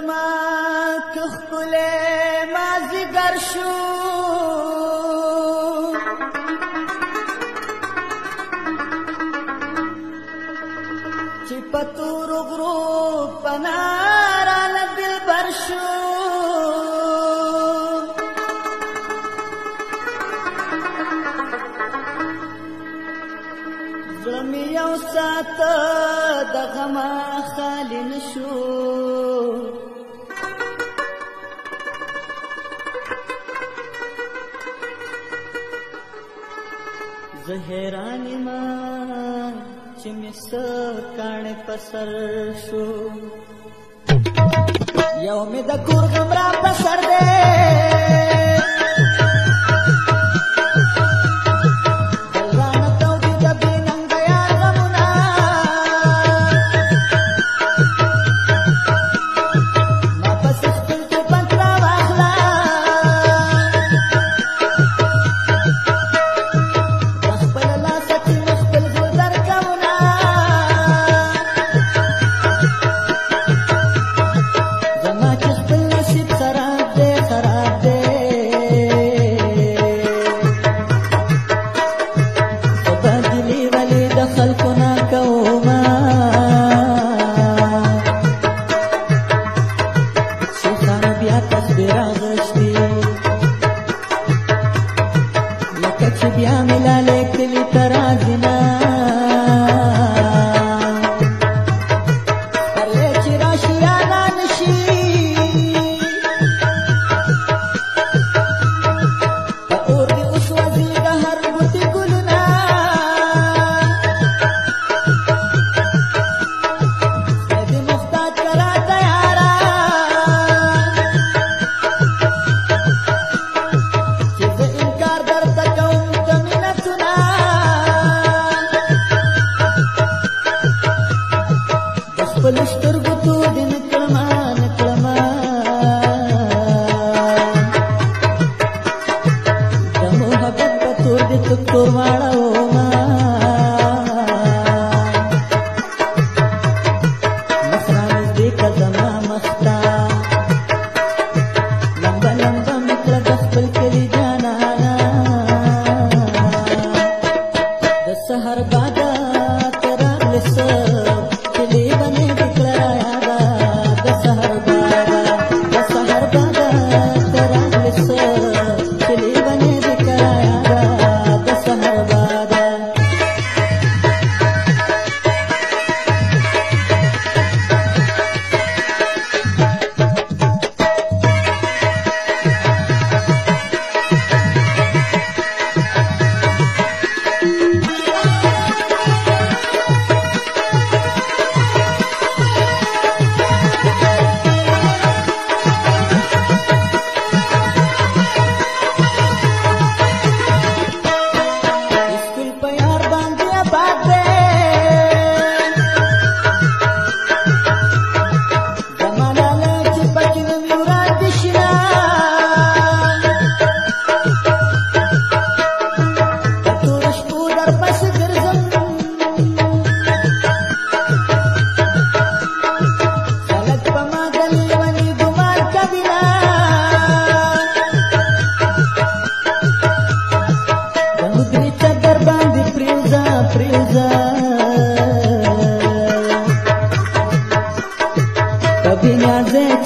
زما کخپلې مازیګر شو چې پتور غرو پنارا نبل برشو زړه مې یو ساته د غما خالی نشو حیران ما چې مست کانه پسر شو یو مې د کور غمرا پسر دی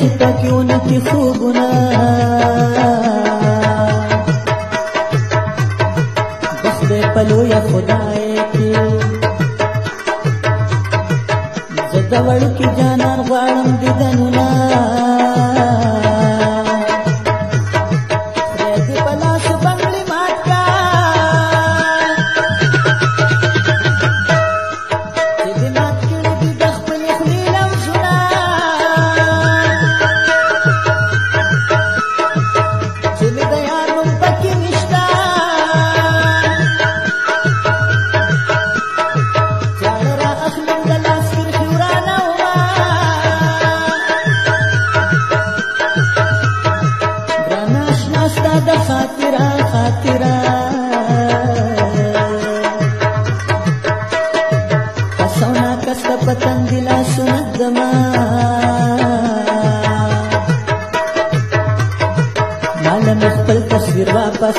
تکیونه کې خوبونه بخدای په لویه خدای کې زه د وړکي جانان غواړم دیدنونه خدای دې په لاس sirva pas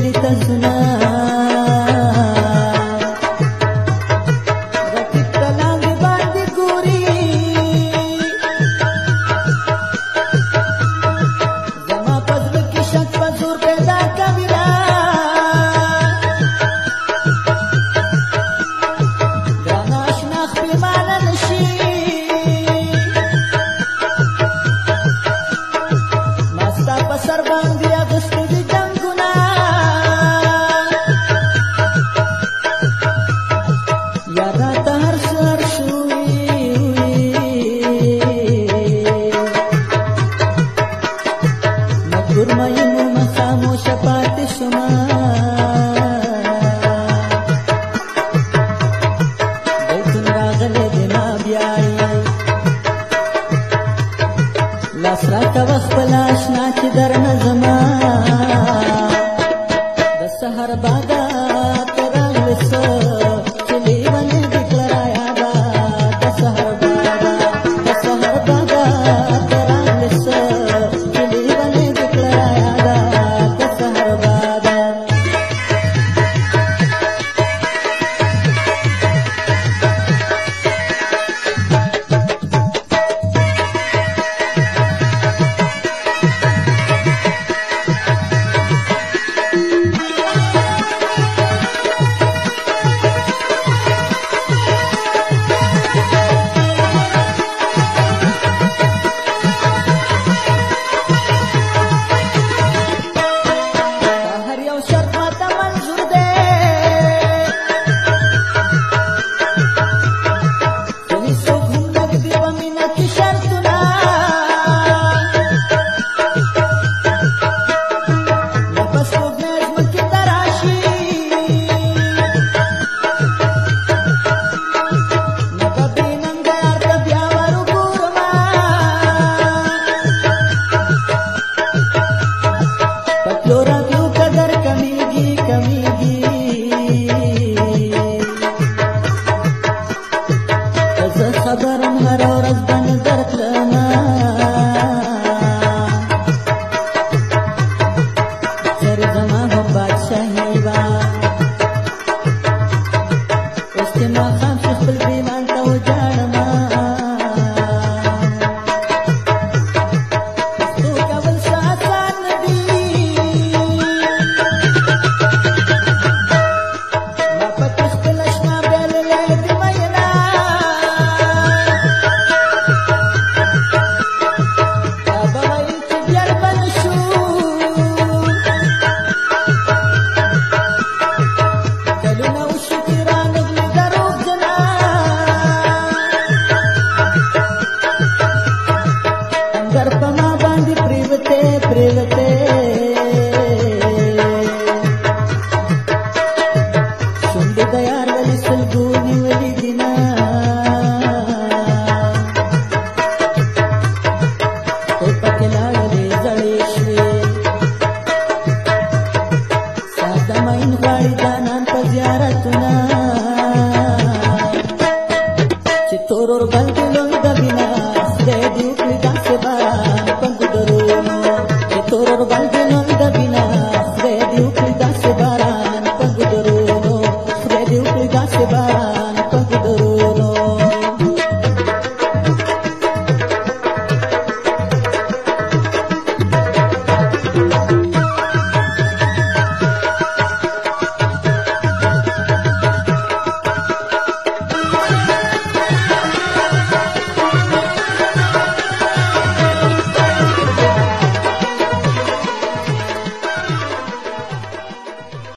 کلی ته سنا Thank you. مینه خاموش پاتې شوم जगते